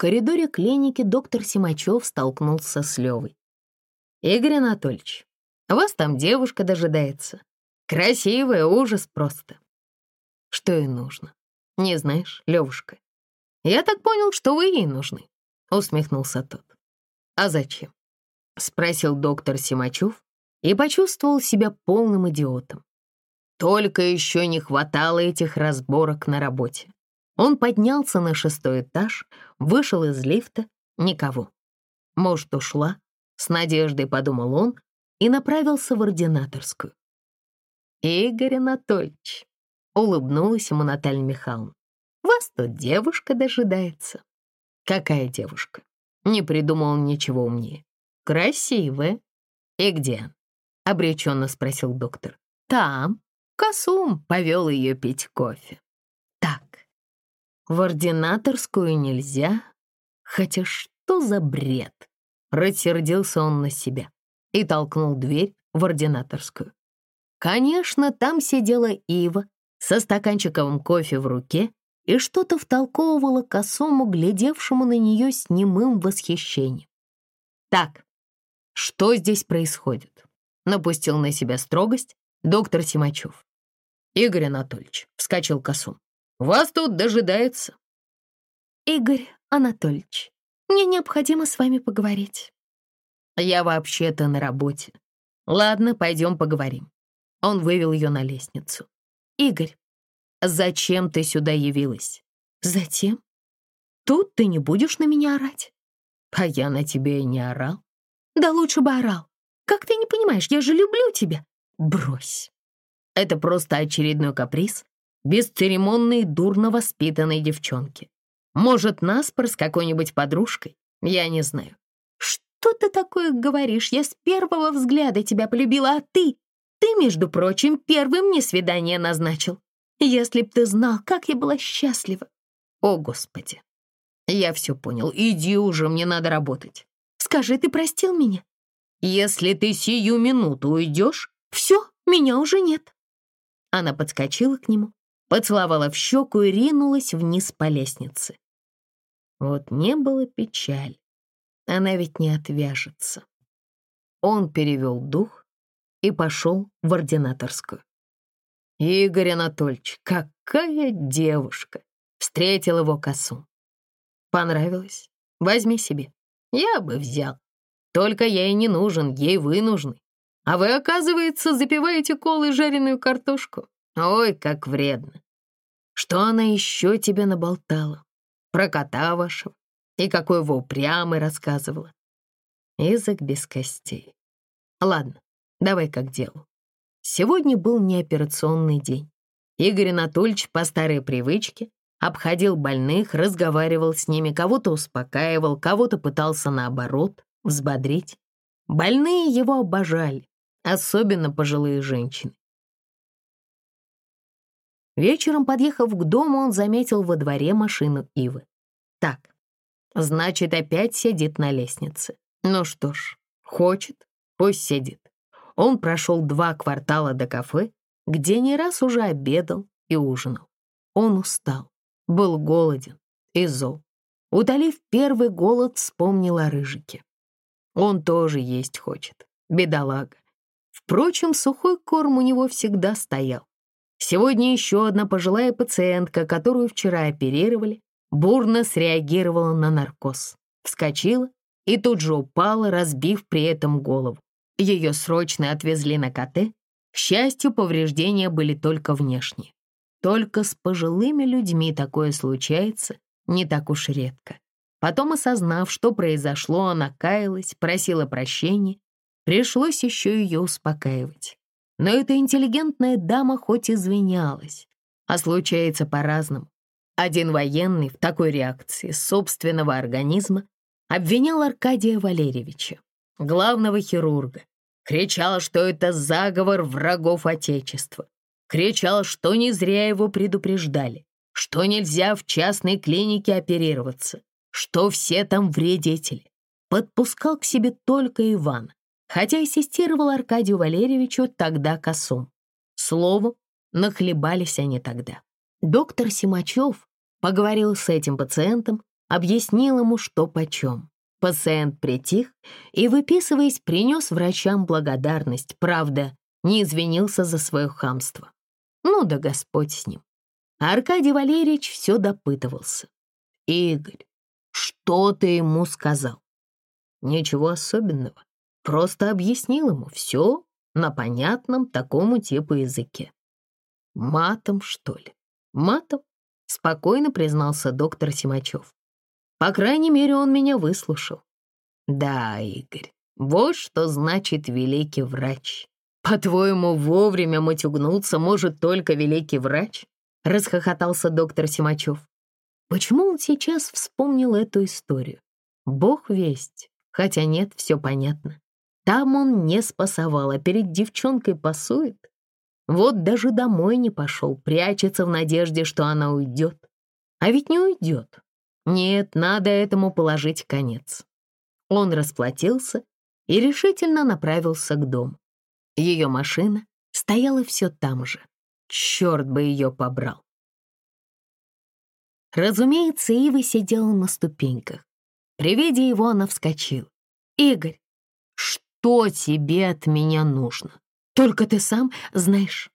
коридоре клиники доктор Симачев столкнулся с Левой. «Игорь Анатольевич, вас там девушка дожидается. Красивая, ужас просто». «Что ей нужно? Не знаешь, Левушка?» «Я так понял, что вы ей нужны», — усмехнулся тот. «А зачем?» — спросил доктор Симачев и почувствовал себя полным идиотом. Только еще не хватало этих разборок на работе. Он поднялся на шестой этаж, вышел из лифта, никого. Может, ушла? С надеждой подумал он и направился в ординаторскую. «Игорь Анатольевич», — улыбнулась ему Наталья Михайловна, «вас тут девушка дожидается». «Какая девушка?» Не придумал ничего умнее. «Красивая. И где?» — обреченно спросил доктор. «Там». Косум повел ее пить кофе. В ординаторскую нельзя. Хотя что за бред? Рассердился он на себя и толкнул дверь в ординаторскую. Конечно, там сидела Ива со стаканчиком кофе в руке и что-то втолковывала косому, глядевшему на нее с немым восхищением. «Так, что здесь происходит?» — напустил на себя строгость доктор Симачев. «Игорь Анатольевич», — вскочил косум, вас тут дожидается». «Игорь Анатольевич, мне необходимо с вами поговорить». «Я вообще-то на работе. Ладно, пойдем поговорим». Он вывел ее на лестницу. «Игорь, зачем ты сюда явилась?» «Затем? Тут ты не будешь на меня орать». «А я на тебя и не орал». «Да лучше бы орал. Как ты не понимаешь, я же люблю тебя». «Брось. Это просто очередной каприз бесцеремонной, дурно воспитанной девчонки. Может, наспор с какой-нибудь подружкой? Я не знаю. Что ты такое говоришь? Я с первого взгляда тебя полюбила, а ты... Ты, между прочим, первым мне свидание назначил. Если б ты знал, как я была счастлива. О, Господи. Я все понял. Иди уже, мне надо работать. Скажи, ты простил меня? Если ты сию минуту уйдешь... Все, меня уже нет. Она подскочила к нему, поцеловала в щеку и ринулась вниз по лестнице. Вот не было печаль, она ведь не отвяжется. Он перевел дух и пошел в ординаторскую. Игорь Анатольевич, какая девушка! Встретил его косу. Понравилось? Возьми себе. Я бы взял. Только ей не нужен, ей вы нужны. А вы, оказывается, запиваете колой жареную картошку. Ой, как вредно. Что она еще тебе наболтала? Про кота вашего? И какой вы упрямый рассказывала? Язык без костей. Ладно, давай как делу. Сегодня был неоперационный день. Игорь Анатольевич по старой привычке обходил больных, разговаривал с ними, кого-то успокаивал, кого-то пытался наоборот взбодрить. Больные его обожали, особенно пожилые женщины. Вечером, подъехав к дому, он заметил во дворе машину Ивы. Так, значит, опять сидит на лестнице. Ну что ж, хочет, пусть сидит. Он прошел два квартала до кафе, где не раз уже обедал и ужинал. Он устал, был голоден и зол. Утолив первый голод, вспомнил о рыжике. Он тоже есть хочет, бедолага. Впрочем, сухой корм у него всегда стоял. Сегодня еще одна пожилая пациентка, которую вчера оперировали, бурно среагировала на наркоз. Вскочила и тут же упала, разбив при этом голову. Ее срочно отвезли на КТ. К счастью, повреждения были только внешние. Только с пожилыми людьми такое случается не так уж редко. Потом, осознав, что произошло, она каялась, просила прощения. Пришлось еще ее успокаивать. Но эта интеллигентная дама хоть извинялась, а случается по-разному. Один военный в такой реакции собственного организма обвинял Аркадия Валерьевича, главного хирурга, кричал, что это заговор врагов Отечества, кричал, что не зря его предупреждали, что нельзя в частной клинике оперироваться, что все там вредители. Подпускал к себе только Ивана, хотя ассистировал Аркадию Валерьевичу тогда косом. Словом, нахлебались они тогда. Доктор Симачев поговорил с этим пациентом, объяснил ему, что почем. Пациент притих и, выписываясь, принес врачам благодарность, правда, не извинился за свое хамство. Ну да Господь с ним. Аркадий Валерьевич все допытывался. «Игорь, что ты ему сказал?» «Ничего особенного. Просто объяснил ему все на понятном такому типу языке». «Матом, что ли?» «Матом?» — спокойно признался доктор Симачев. «По крайней мере, он меня выслушал». «Да, Игорь, вот что значит великий врач. По-твоему, вовремя матюгнуться может только великий врач?» — расхохотался доктор Симачев. Почему он сейчас вспомнил эту историю? Бог весть, хотя нет, все понятно. Там он не спасовал, а перед девчонкой пасует. Вот даже домой не пошел, прячется в надежде, что она уйдет. А ведь не уйдет. Нет, надо этому положить конец. Он расплатился и решительно направился к дому. Ее машина стояла все там же. Черт бы ее побрал. Разумеется, Ива сидела на ступеньках. При виде его она вскочила. «Игорь, что тебе от меня нужно?» Только ты сам знаешь.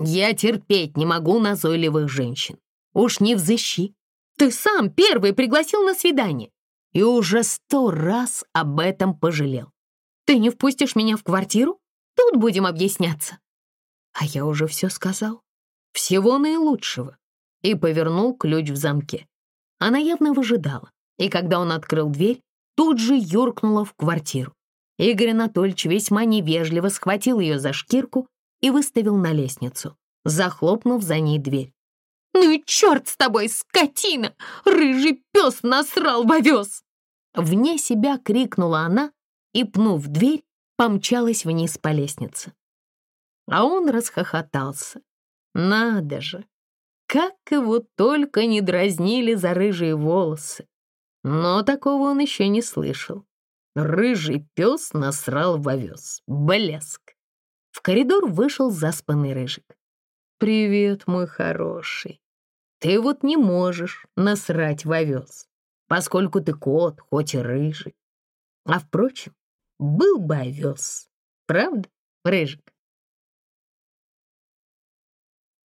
Я терпеть не могу назойливых женщин. Уж не взыщи. Ты сам первый пригласил на свидание и уже сто раз об этом пожалел. Ты не впустишь меня в квартиру? Тут будем объясняться. А я уже все сказал. Всего наилучшего. И повернул ключ в замке. Она явно выжидала, и когда он открыл дверь, тут же юркнула в квартиру. Игорь Анатольевич весьма невежливо схватил ее за шкирку и выставил на лестницу, захлопнув за ней дверь. «Ну и черт с тобой, скотина! Рыжий пес насрал в овес!» Вне себя крикнула она и, пнув дверь, помчалась вниз по лестнице. А он расхохотался. Надо же! Как его только не дразнили за рыжие волосы! Но такого он еще не слышал. Рыжий пес насрал в овес. Блеск. В коридор вышел заспанный рыжик. «Привет, мой хороший. Ты вот не можешь насрать в овес, поскольку ты кот, хоть и рыжий. А, впрочем, был бы овес. Правда, рыжик?»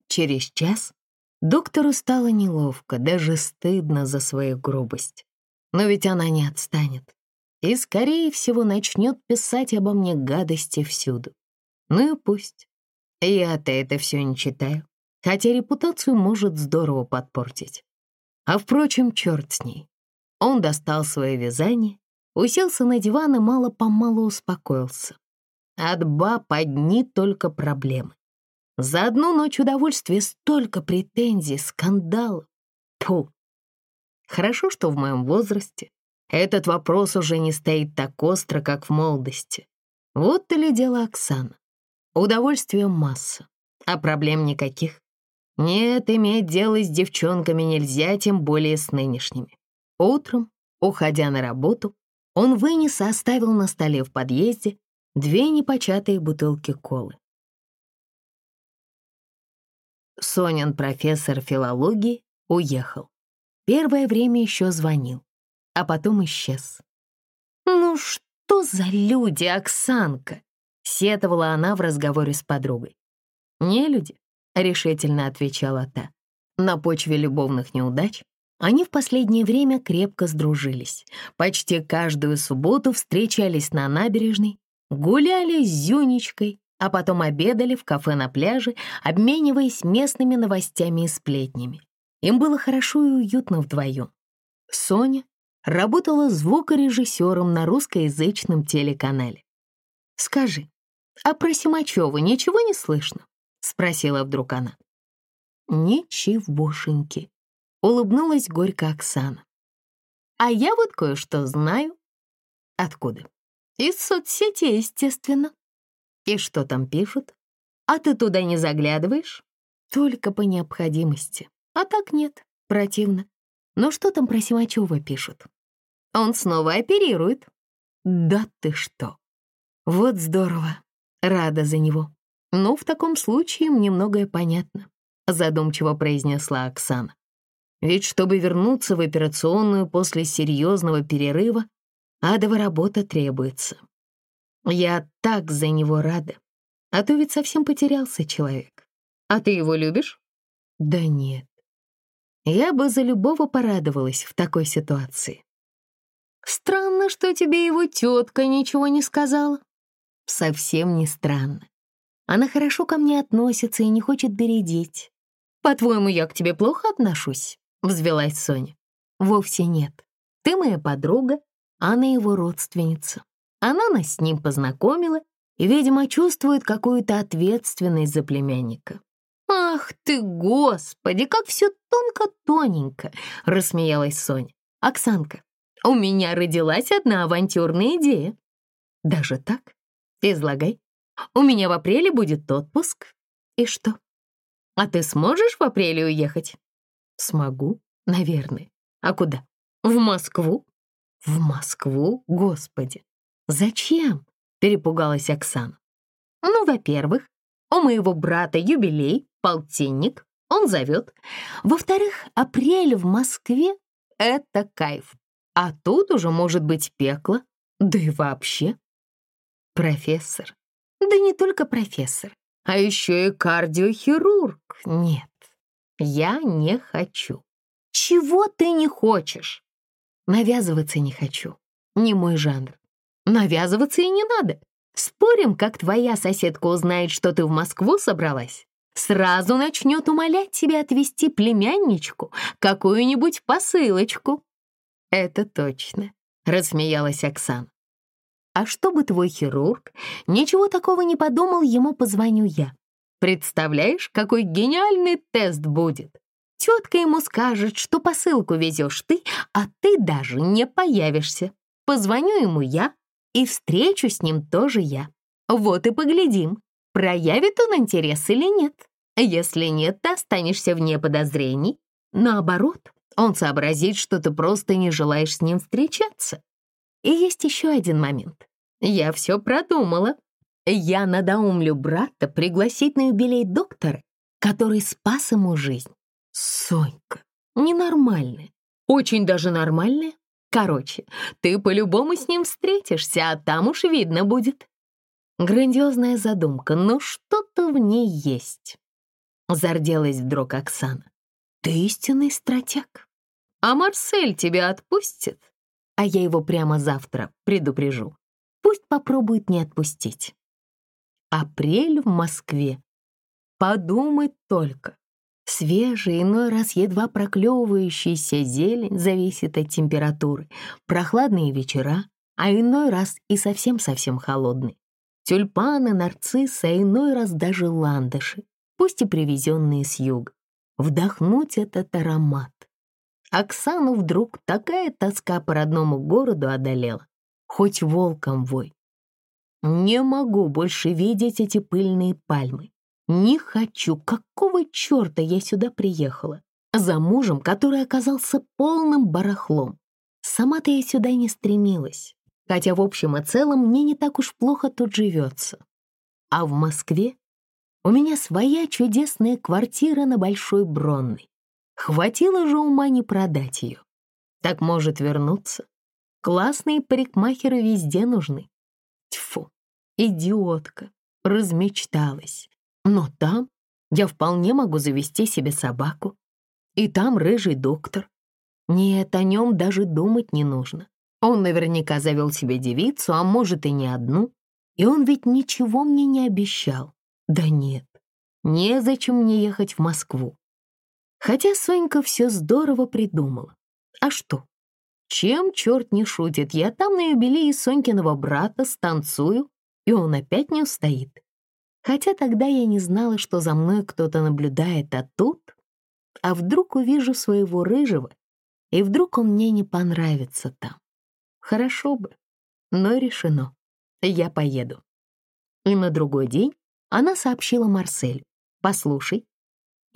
Через час доктору стало неловко, даже стыдно за свою грубость. Но ведь она не отстанет и, скорее всего, начнет писать обо мне гадости всюду. Ну и пусть. Я-то это все не читаю, хотя репутацию может здорово подпортить. А, впрочем, черт с ней. Он достал свое вязание, уселся на диван и мало-помалу успокоился. От баб одни только проблемы. За одну ночь удовольствия столько претензий, скандалов. Тьфу. Хорошо, что в моем возрасте этот вопрос уже не стоит так остро, как в молодости. Вот и ли дело Оксана. Удовольствия масса, а проблем никаких. Нет, иметь дело с девчонками нельзя, тем более с нынешними. Утром, уходя на работу, он вынес и оставил на столе в подъезде две непочатые бутылки колы. Сонин профессор филологии уехал. Первое время еще звонил а потом исчез. «Ну что за люди, Оксанка?» — сетовала она в разговоре с подругой. «Не люди», — решительно отвечала та. На почве любовных неудач они в последнее время крепко сдружились. Почти каждую субботу встречались на набережной, гуляли с Зюнечкой, а потом обедали в кафе на пляже, обмениваясь местными новостями и сплетнями. Им было хорошо и уютно вдвоем. Соня работала звукорежиссером на русскоязычном телеканале. «Скажи, а про Симачева ничего не слышно?» — спросила вдруг она. «Ничегошеньки», — улыбнулась горько Оксана. «А я вот кое-что знаю». «Откуда?» «Из соцсети, естественно». «И что там пишут? А ты туда не заглядываешь?» «Только по необходимости. А так нет, противно. Но что там про Симачева пишут?» Он снова оперирует. Да ты что? Вот здорово. Рада за него. Ну, в таком случае мне многое понятно, задумчиво произнесла Оксана. Ведь чтобы вернуться в операционную после серьезного перерыва, адова работа требуется. Я так за него рада. А то ведь совсем потерялся человек. А ты его любишь? Да нет. Я бы за любого порадовалась в такой ситуации. Странно, что тебе его тетка ничего не сказала. Совсем не странно. Она хорошо ко мне относится и не хочет бередить. По-твоему, я к тебе плохо отношусь? Взвелась Соня. Вовсе нет. Ты моя подруга, она его родственница. Она нас с ним познакомила и, видимо, чувствует какую-то ответственность за племянника. «Ах ты, господи, как все тонко-тоненько!» — рассмеялась Соня. «Оксанка, у меня родилась одна авантюрная идея». «Даже так? Излагай. У меня в апреле будет отпуск. И что? А ты сможешь в апреле уехать?» «Смогу, наверное. А куда? В Москву?» «В Москву? Господи! Зачем?» — перепугалась Оксана. «Ну, во-первых, у моего брата юбилей, полтинник, он зовет. Во-вторых, апрель в Москве — это кайф. А тут уже может быть пекло, да и вообще. Профессор. Да не только профессор, а еще и кардиохирург. Нет, я не хочу. Чего ты не хочешь? Навязываться не хочу. Не мой жанр. Навязываться и не надо. Спорим, как твоя соседка узнает, что ты в Москву собралась? Сразу начнет умолять тебя отвезти племянничку какую-нибудь посылочку. Это точно, рассмеялась Оксана. А чтобы твой хирург ничего такого не подумал, ему позвоню я. Представляешь, какой гениальный тест будет? Тетка ему скажет, что посылку везешь ты, а ты даже не появишься. Позвоню ему я, и встречу с ним тоже я. Вот и поглядим, проявит он интерес или нет. Если нет, ты останешься вне подозрений. Наоборот, он сообразит, что ты просто не желаешь с ним встречаться. И есть еще один момент. Я все продумала. Я надоумлю брата пригласить на юбилей доктора, который спас ему жизнь. Сонька, ненормальная. Очень даже нормальная. Короче, ты по-любому с ним встретишься, а там уж видно будет. Грандиозная задумка, но что-то в ней есть. Зарделась вдруг Оксана. Ты истинный стратег. А Марсель тебя отпустит? А я его прямо завтра предупрежу. Пусть попробует не отпустить. Апрель в Москве. Подумать только. Свежий, иной раз едва проклевывающийся зелень зависит от температуры, прохладные вечера, а иной раз и совсем-совсем холодный. Тюльпаны, нарциссы, а иной раз даже ландыши, пусть и привезенные с юга. Вдохнуть этот аромат. Оксану вдруг такая тоска по родному городу одолела, хоть волком вой. Не могу больше видеть эти пыльные пальмы. Не хочу, какого черта я сюда приехала? За мужем, который оказался полным барахлом. Сама-то я сюда не стремилась, хотя в общем и целом мне не так уж плохо тут живется. А в Москве у меня своя чудесная квартира на Большой Бронной. Хватило же ума не продать ее. Так может вернуться. Классные парикмахеры везде нужны. Тьфу, идиотка, размечталась. Но там я вполне могу завести себе собаку. И там рыжий доктор. Нет, о нем даже думать не нужно. Он наверняка завел себе девицу, а может и не одну. И он ведь ничего мне не обещал. Да нет, незачем мне ехать в Москву. Хотя Сонька все здорово придумала. А что? Чем черт не шутит, я там на юбилее Сонькиного брата станцую, и он опять не устоит. Хотя тогда я не знала, что за мной кто-то наблюдает, а тут... А вдруг увижу своего рыжего, и вдруг он мне не понравится там. Хорошо бы, но решено. Я поеду. И на другой день она сообщила Марселю. «Послушай,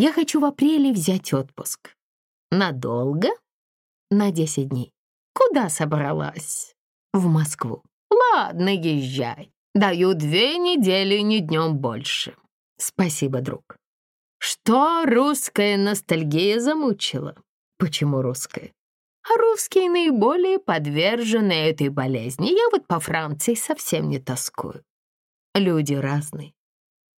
я хочу в апреле взять отпуск». «Надолго?» «На 10 дней». «Куда собралась?» «В Москву». «Ладно, езжай. Даю две недели, ни днем больше». «Спасибо, друг». «Что русская ностальгия замучила?» Почему русская? А русские наиболее подвержены этой болезни. Я вот по Франции совсем не тоскую. Люди разные.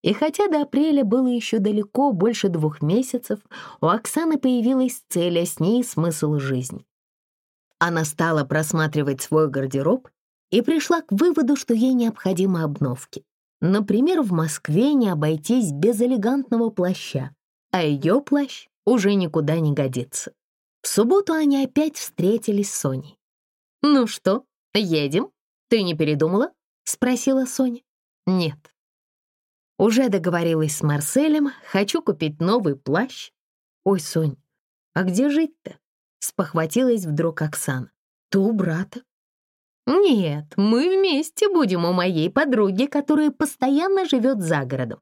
И хотя до апреля было еще далеко, больше двух месяцев, у Оксаны появилась цель, а с ней смысл жизни. Она стала просматривать свой гардероб и пришла к выводу, что ей необходимы обновки. Например, в Москве не обойтись без элегантного плаща, а ее плащ уже никуда не годится. В субботу они опять встретились с Соней. «Ну что, едем? Ты не передумала?» — спросила Соня. «Нет». Уже договорилась с Марселем, хочу купить новый плащ. «Ой, Сонь, а где жить-то?» — спохватилась вдруг Оксана. «Ты у брата?» «Нет, мы вместе будем у моей подруги, которая постоянно живет за городом.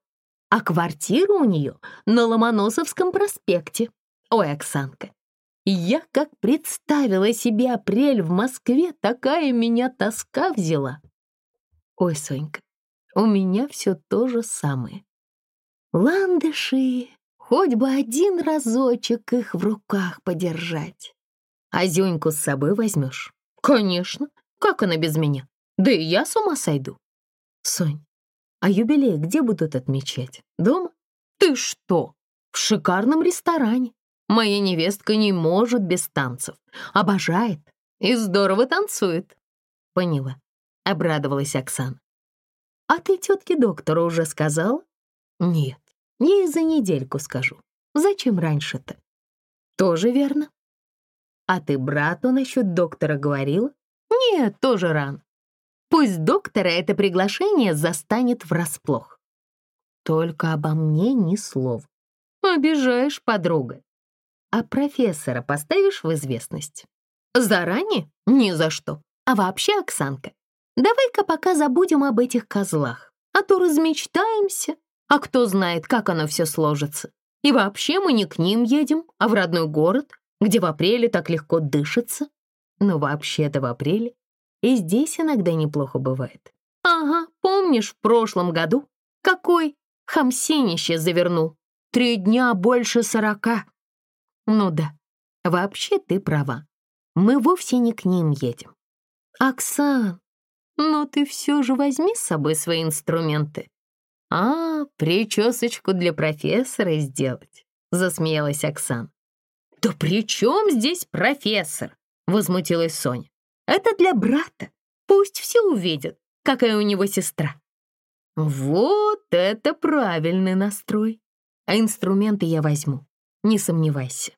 А квартира у нее на Ломоносовском проспекте. Ой, Оксанка, я как представила себе апрель в Москве, такая меня тоска взяла. Ой, Сонька, у меня все то же самое. Ландыши, хоть бы один разочек их в руках подержать. А Зюньку с собой возьмешь? Конечно, как она без меня? Да и я с ума сойду. Сонь, а юбилей где будут отмечать? Дома? Ты что? В шикарном ресторане. Моя невестка не может без танцев. Обожает и здорово танцует. Поняла, обрадовалась Оксана. А ты тетке доктора уже сказал? Нет, ей за недельку скажу. Зачем раньше-то? Тоже верно. А ты брату насчет доктора говорила? Нет, тоже рано. Пусть доктора это приглашение застанет врасплох. Только обо мне ни слова. Обижаешь, подруга. А профессора поставишь в известность? Заранее? Ни за что. А вообще, Оксанка, давай-ка пока забудем об этих козлах, а то размечтаемся, а кто знает, как оно все сложится. И вообще мы не к ним едем, а в родной город, где в апреле так легко дышится. Но вообще-то в апреле и здесь иногда неплохо бывает. Ага, помнишь, в прошлом году какой хамсинище завернул? Три дня больше сорока. Ну да, вообще ты права. Мы вовсе не к ним едем. Оксан, но ты все же возьми с собой свои инструменты. А, причесочку для профессора сделать, засмеялась Оксан. Да при чем здесь профессор? Возмутилась Соня. Это для брата. Пусть все увидят, какая у него сестра. Вот это правильный настрой. А инструменты я возьму, не сомневайся.